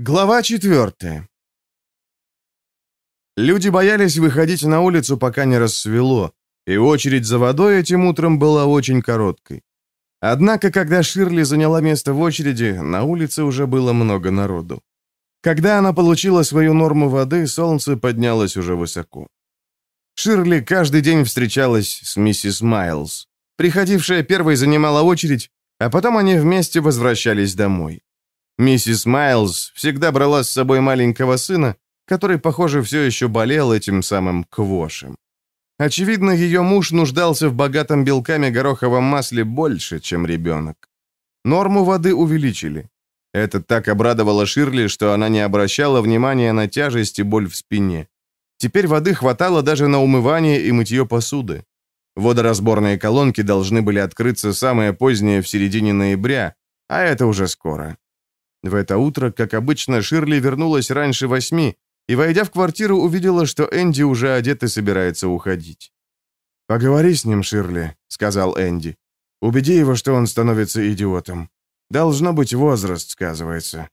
Глава четвертая. Люди боялись выходить на улицу, пока не рассвело, и очередь за водой этим утром была очень короткой. Однако, когда Ширли заняла место в очереди, на улице уже было много народу. Когда она получила свою норму воды, солнце поднялось уже высоко. Ширли каждый день встречалась с миссис Майлз. Приходившая первой занимала очередь, а потом они вместе возвращались домой. Миссис Майлз всегда брала с собой маленького сына, который, похоже, все еще болел этим самым квошем. Очевидно, ее муж нуждался в богатом белками гороховом масле больше, чем ребенок. Норму воды увеличили. Это так обрадовало Ширли, что она не обращала внимания на тяжесть и боль в спине. Теперь воды хватало даже на умывание и мытье посуды. Водоразборные колонки должны были открыться самое позднее в середине ноября, а это уже скоро. В это утро, как обычно, Ширли вернулась раньше восьми и, войдя в квартиру, увидела, что Энди уже одет и собирается уходить. «Поговори с ним, Ширли», — сказал Энди. «Убеди его, что он становится идиотом. Должно быть, возраст сказывается».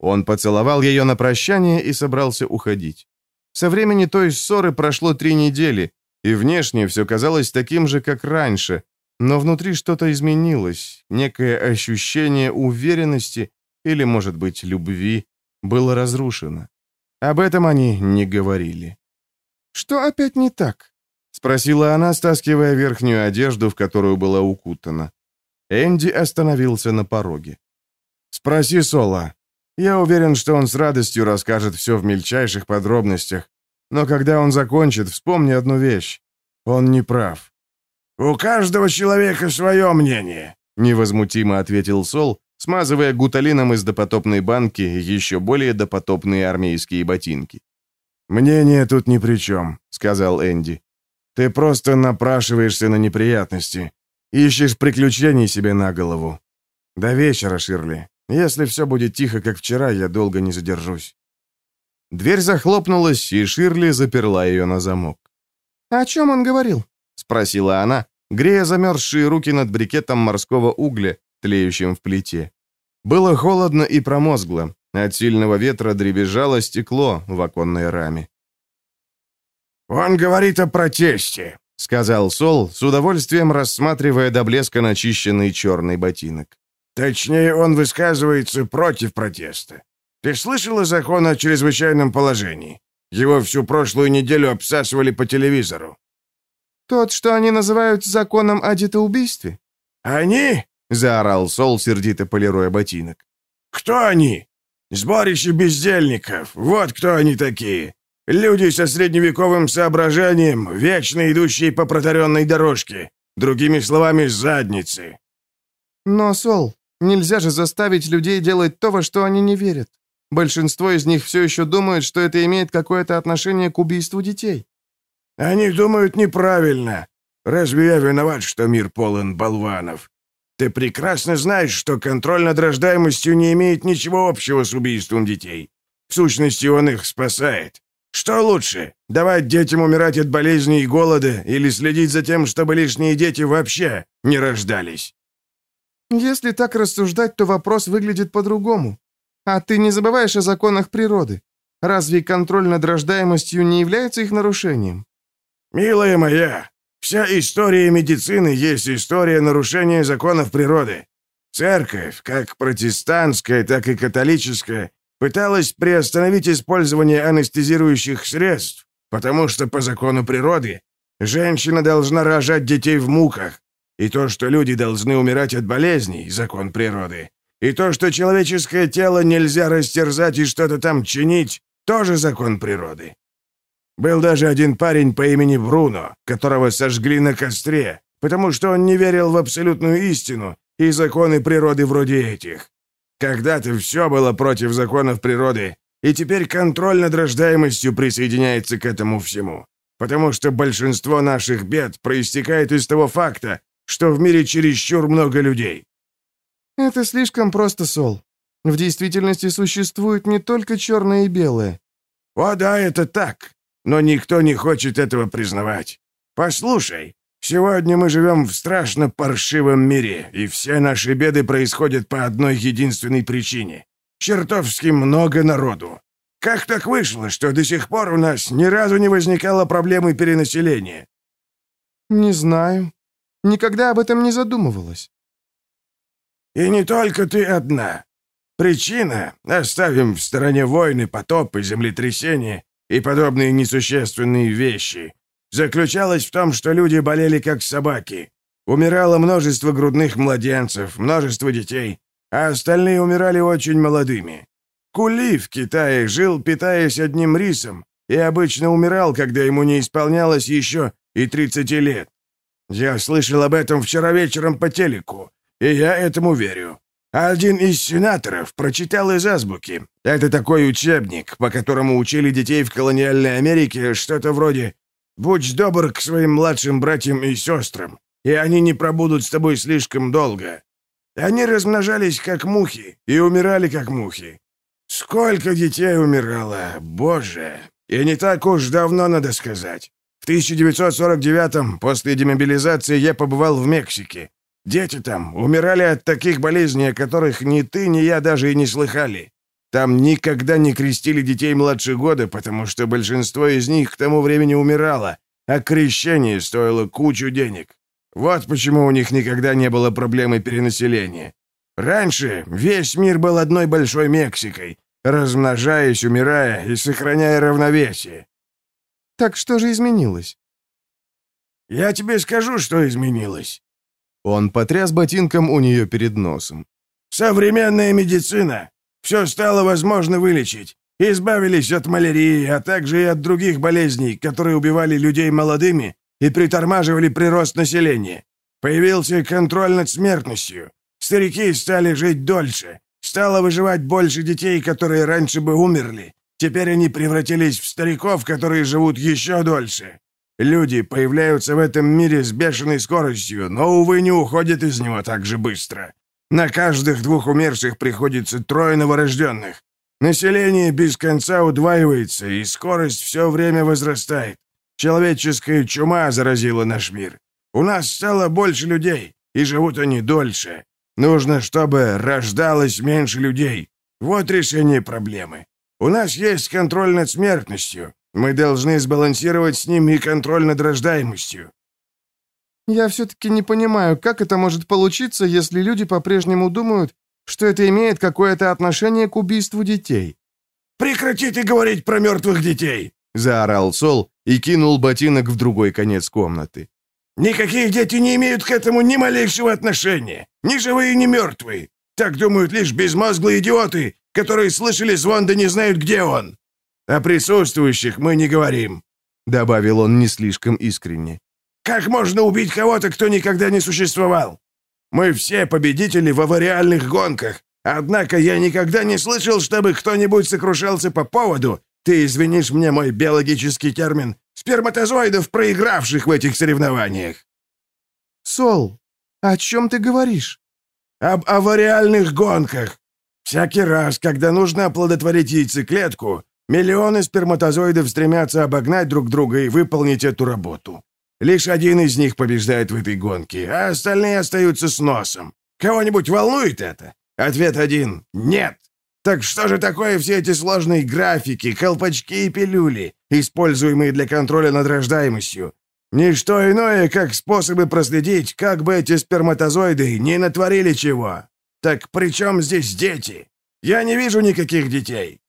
Он поцеловал ее на прощание и собрался уходить. Со времени той ссоры прошло три недели, и внешне все казалось таким же, как раньше, но внутри что-то изменилось, некое ощущение уверенности или, может быть, любви, было разрушено. Об этом они не говорили. «Что опять не так?» — спросила она, стаскивая верхнюю одежду, в которую была укутана. Энди остановился на пороге. «Спроси Соло. Я уверен, что он с радостью расскажет все в мельчайших подробностях. Но когда он закончит, вспомни одну вещь. Он не прав». «У каждого человека свое мнение», — невозмутимо ответил Сол, смазывая гуталином из допотопной банки еще более допотопные армейские ботинки. «Мнение тут ни при чем», — сказал Энди. «Ты просто напрашиваешься на неприятности. Ищешь приключений себе на голову. До вечера, Ширли. Если все будет тихо, как вчера, я долго не задержусь». Дверь захлопнулась, и Ширли заперла ее на замок. «О чем он говорил?» — спросила она, грея замерзшие руки над брикетом морского угля, тлеющим в плите. Было холодно и промозгло. От сильного ветра дребезжало стекло в оконной раме. «Он говорит о протесте», — сказал Сол, с удовольствием рассматривая до блеска начищенный черный ботинок. «Точнее, он высказывается против протеста. Ты слышал о законе о чрезвычайном положении? Его всю прошлую неделю обсасывали по телевизору». «Тот, что они называют законом о детоубийстве?» «Они? — заорал Сол, сердито полируя ботинок. «Кто они? Сборище бездельников. Вот кто они такие. Люди со средневековым соображением, вечно идущие по протаренной дорожке. Другими словами, задницы». «Но, Сол, нельзя же заставить людей делать то, во что они не верят. Большинство из них все еще думают, что это имеет какое-то отношение к убийству детей». «Они думают неправильно. Разве я виноват, что мир полон болванов? Ты прекрасно знаешь, что контроль над рождаемостью не имеет ничего общего с убийством детей. В сущности, он их спасает. Что лучше, давать детям умирать от болезней и голода или следить за тем, чтобы лишние дети вообще не рождались? Если так рассуждать, то вопрос выглядит по-другому. А ты не забываешь о законах природы. Разве контроль над рождаемостью не является их нарушением? Милая моя, Вся история медицины есть история нарушения законов природы. Церковь, как протестантская, так и католическая, пыталась приостановить использование анестезирующих средств, потому что по закону природы женщина должна рожать детей в муках, и то, что люди должны умирать от болезней, закон природы, и то, что человеческое тело нельзя растерзать и что-то там чинить, тоже закон природы. Был даже один парень по имени Бруно, которого сожгли на костре, потому что он не верил в абсолютную истину и законы природы вроде этих. Когда-то все было против законов природы, и теперь контроль над рождаемостью присоединяется к этому всему. Потому что большинство наших бед проистекает из того факта, что в мире чересчур много людей. Это слишком просто, Сол. В действительности существует не только черное и белое. О да, это так но никто не хочет этого признавать. Послушай, сегодня мы живем в страшно паршивом мире, и все наши беды происходят по одной единственной причине. Чертовски много народу. Как так вышло, что до сих пор у нас ни разу не возникало проблемы перенаселения?» «Не знаю. Никогда об этом не задумывалась». «И не только ты одна. Причина, оставим в стороне войны, потопы, землетрясения и подобные несущественные вещи, заключалась в том, что люди болели как собаки. Умирало множество грудных младенцев, множество детей, а остальные умирали очень молодыми. Кули в Китае жил, питаясь одним рисом, и обычно умирал, когда ему не исполнялось еще и 30 лет. Я слышал об этом вчера вечером по телеку, и я этому верю. Один из сенаторов прочитал из азбуки. Это такой учебник, по которому учили детей в колониальной Америке что-то вроде «Будь добр к своим младшим братьям и сестрам, и они не пробудут с тобой слишком долго». Они размножались как мухи и умирали как мухи. Сколько детей умирало, боже! И не так уж давно, надо сказать. В 1949-м, после демобилизации, я побывал в Мексике. Дети там умирали от таких болезней, о которых ни ты, ни я даже и не слыхали. Там никогда не крестили детей младше года, потому что большинство из них к тому времени умирало, а крещение стоило кучу денег. Вот почему у них никогда не было проблемы перенаселения. Раньше весь мир был одной большой Мексикой, размножаясь, умирая и сохраняя равновесие. Так что же изменилось? Я тебе скажу, что изменилось. Он потряс ботинком у нее перед носом. «Современная медицина. Все стало возможно вылечить. Избавились от малярии, а также и от других болезней, которые убивали людей молодыми и притормаживали прирост населения. Появился контроль над смертностью. Старики стали жить дольше. Стало выживать больше детей, которые раньше бы умерли. Теперь они превратились в стариков, которые живут еще дольше. Люди появляются в этом мире с бешеной скоростью, но, увы, не уходят из него так же быстро. На каждых двух умерших приходится трое новорожденных. Население без конца удваивается, и скорость все время возрастает. Человеческая чума заразила наш мир. У нас стало больше людей, и живут они дольше. Нужно, чтобы рождалось меньше людей. Вот решение проблемы. У нас есть контроль над смертностью. Мы должны сбалансировать с ним и контроль над рождаемостью». «Я все-таки не понимаю, как это может получиться, если люди по-прежнему думают, что это имеет какое-то отношение к убийству детей?» «Прекрати ты говорить про мертвых детей!» — заорал Сол и кинул ботинок в другой конец комнаты. «Никакие дети не имеют к этому ни малейшего отношения, ни живые, ни мертвые. Так думают лишь безмозглые идиоты, которые слышали звон да не знают, где он. О присутствующих мы не говорим», — добавил он не слишком искренне. «Как можно убить кого-то, кто никогда не существовал? Мы все победители в авариальных гонках, однако я никогда не слышал, чтобы кто-нибудь сокрушался по поводу, ты извинишь мне мой биологический термин, сперматозоидов, проигравших в этих соревнованиях». «Сол, о чем ты говоришь?» «Об авариальных гонках. Всякий раз, когда нужно оплодотворить яйцеклетку, Миллионы сперматозоидов стремятся обогнать друг друга и выполнить эту работу. Лишь один из них побеждает в этой гонке, а остальные остаются с носом. Кого-нибудь волнует это? Ответ один — нет. Так что же такое все эти сложные графики, колпачки и пилюли, используемые для контроля над рождаемостью? Ничто иное, как способы проследить, как бы эти сперматозоиды не натворили чего. Так при чем здесь дети? Я не вижу никаких детей.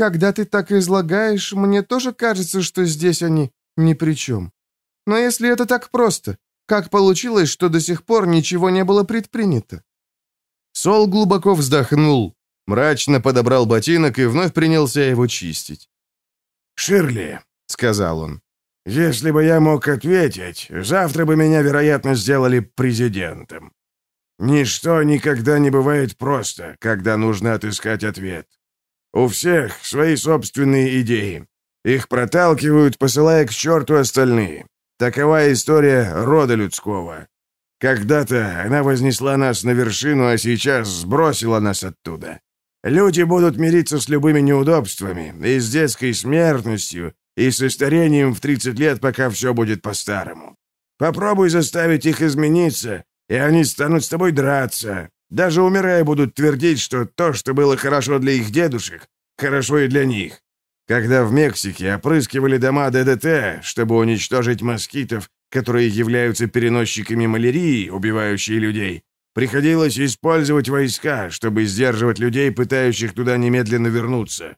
Когда ты так излагаешь, мне тоже кажется, что здесь они ни при чем. Но если это так просто, как получилось, что до сих пор ничего не было предпринято?» Сол глубоко вздохнул, мрачно подобрал ботинок и вновь принялся его чистить. «Ширли», — сказал он, — «если бы я мог ответить, завтра бы меня, вероятно, сделали президентом. Ничто никогда не бывает просто, когда нужно отыскать ответ. У всех свои собственные идеи. Их проталкивают, посылая к черту остальные. Такова история рода людского. Когда-то она вознесла нас на вершину, а сейчас сбросила нас оттуда. Люди будут мириться с любыми неудобствами, и с детской смертностью, и со старением в 30 лет, пока все будет по-старому. Попробуй заставить их измениться, и они станут с тобой драться. Даже умирая будут твердить, что то, что было хорошо для их дедушек, хорошо и для них. Когда в Мексике опрыскивали дома ДДТ, чтобы уничтожить москитов, которые являются переносчиками малярии, убивающей людей, приходилось использовать войска, чтобы сдерживать людей, пытающих туда немедленно вернуться.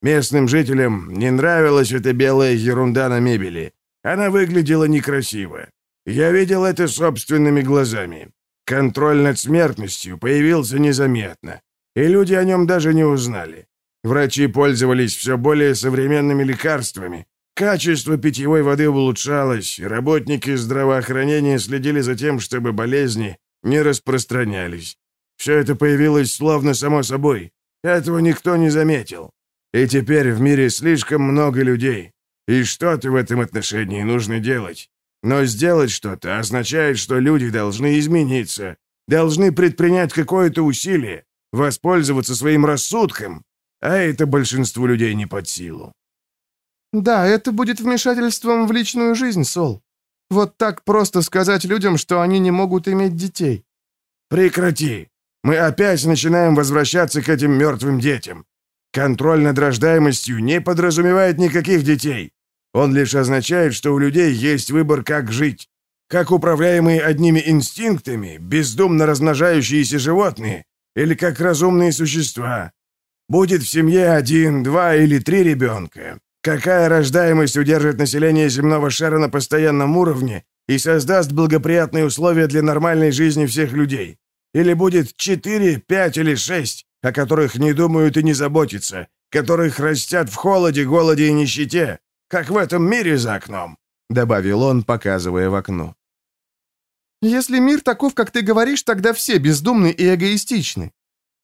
Местным жителям не нравилась эта белая ерунда на мебели. Она выглядела некрасиво. Я видел это собственными глазами. Контроль над смертностью появился незаметно, и люди о нем даже не узнали. Врачи пользовались все более современными лекарствами. Качество питьевой воды улучшалось, работники здравоохранения следили за тем, чтобы болезни не распространялись. Все это появилось словно само собой. Этого никто не заметил. И теперь в мире слишком много людей. И что-то в этом отношении нужно делать. Но сделать что-то означает, что люди должны измениться, должны предпринять какое-то усилие, воспользоваться своим рассудком, а это большинству людей не под силу. Да, это будет вмешательством в личную жизнь, Сол. Вот так просто сказать людям, что они не могут иметь детей. Прекрати. Мы опять начинаем возвращаться к этим мертвым детям. Контроль над рождаемостью не подразумевает никаких детей. Он лишь означает, что у людей есть выбор, как жить. Как управляемые одними инстинктами, бездумно размножающиеся животные, или как разумные существа. Будет в семье один, два или три ребенка. Какая рождаемость удержит население земного шара на постоянном уровне и создаст благоприятные условия для нормальной жизни всех людей? Или будет четыре, пять или шесть, о которых не думают и не заботятся, которых растят в холоде, голоде и нищете, как в этом мире за окном?» — добавил он, показывая в окно. «Если мир таков, как ты говоришь, тогда все бездумны и эгоистичны».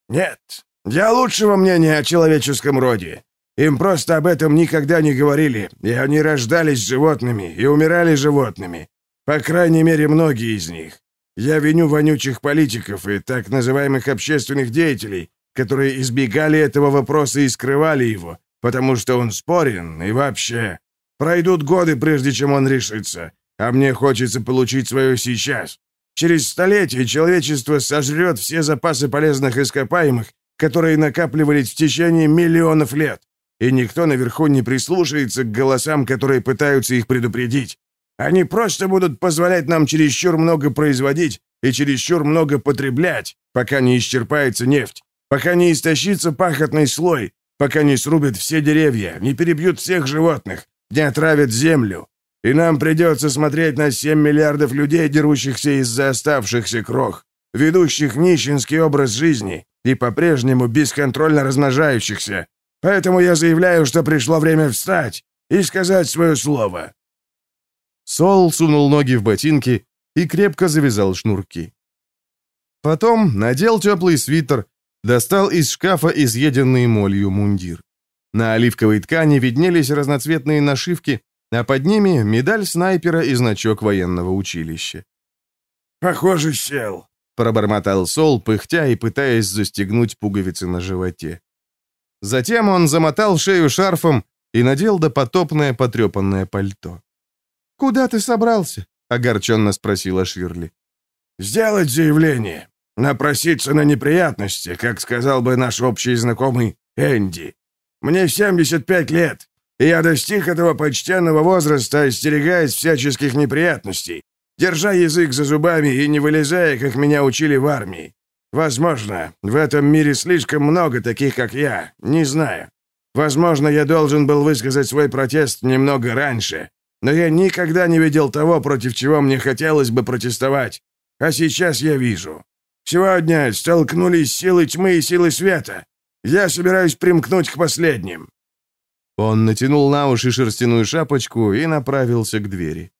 «Нет, я лучшего мнения о человеческом роде. Им просто об этом никогда не говорили, и они рождались животными и умирали животными. По крайней мере, многие из них. Я виню вонючих политиков и так называемых общественных деятелей, которые избегали этого вопроса и скрывали его, потому что он спорен и вообще. Пройдут годы, прежде чем он решится, а мне хочется получить свое сейчас. Через столетия человечество сожрет все запасы полезных ископаемых, которые накапливались в течение миллионов лет, и никто наверху не прислушается к голосам, которые пытаются их предупредить. Они просто будут позволять нам чересчур много производить и чересчур много потреблять, пока не исчерпается нефть пока не истощится пахотный слой, пока не срубят все деревья, не перебьют всех животных, не отравят землю. И нам придется смотреть на 7 миллиардов людей, дерущихся из-за оставшихся крох, ведущих нищенский образ жизни и по-прежнему бесконтрольно размножающихся. Поэтому я заявляю, что пришло время встать и сказать свое слово». Сол сунул ноги в ботинки и крепко завязал шнурки. Потом надел теплый свитер, Достал из шкафа изъеденный молью мундир. На оливковой ткани виднелись разноцветные нашивки, а под ними медаль снайпера и значок военного училища. «Похоже, сел», — пробормотал Сол, пыхтя и пытаясь застегнуть пуговицы на животе. Затем он замотал шею шарфом и надел допотопное потрепанное пальто. «Куда ты собрался?» — огорченно спросила Ширли. «Сделать заявление. Напроситься на неприятности, как сказал бы наш общий знакомый Энди. Мне 75 лет, и я достиг этого почтенного возраста, остерегаясь всяческих неприятностей, держа язык за зубами и не вылезая, как меня учили в армии. Возможно, в этом мире слишком много таких, как я, не знаю. Возможно, я должен был высказать свой протест немного раньше, но я никогда не видел того, против чего мне хотелось бы протестовать. А сейчас я вижу. Сегодня столкнулись силы тьмы и силы света. Я собираюсь примкнуть к последним». Он натянул на уши шерстяную шапочку и направился к двери.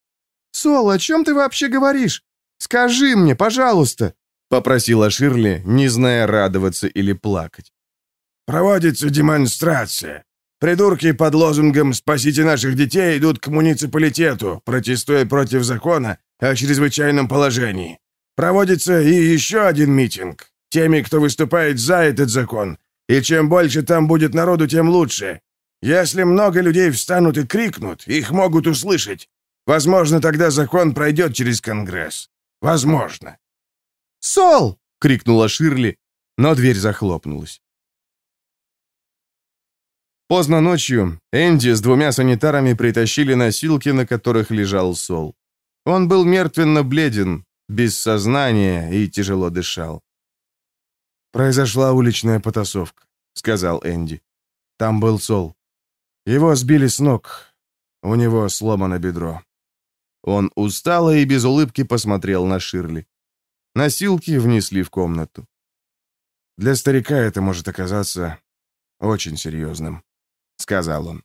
«Сол, о чем ты вообще говоришь? Скажи мне, пожалуйста!» — попросила Ширли, не зная, радоваться или плакать. «Проводится демонстрация. Придурки под лозунгом «Спасите наших детей» идут к муниципалитету, протестуя против закона о чрезвычайном положении. Проводится и еще один митинг. Теми, кто выступает за этот закон. И чем больше там будет народу, тем лучше. Если много людей встанут и крикнут, их могут услышать. Возможно, тогда закон пройдет через Конгресс. Возможно. «Сол!» — крикнула Ширли, но дверь захлопнулась. Поздно ночью Энди с двумя санитарами притащили носилки, на которых лежал Сол. Он был мертвенно бледен, без сознания и тяжело дышал. «Произошла уличная потасовка», — сказал Энди. «Там был Сол. Его сбили с ног. У него сломано бедро». Он устало и без улыбки посмотрел на Ширли. Носилки внесли в комнату. «Для старика это может оказаться очень серьезным», — сказал он.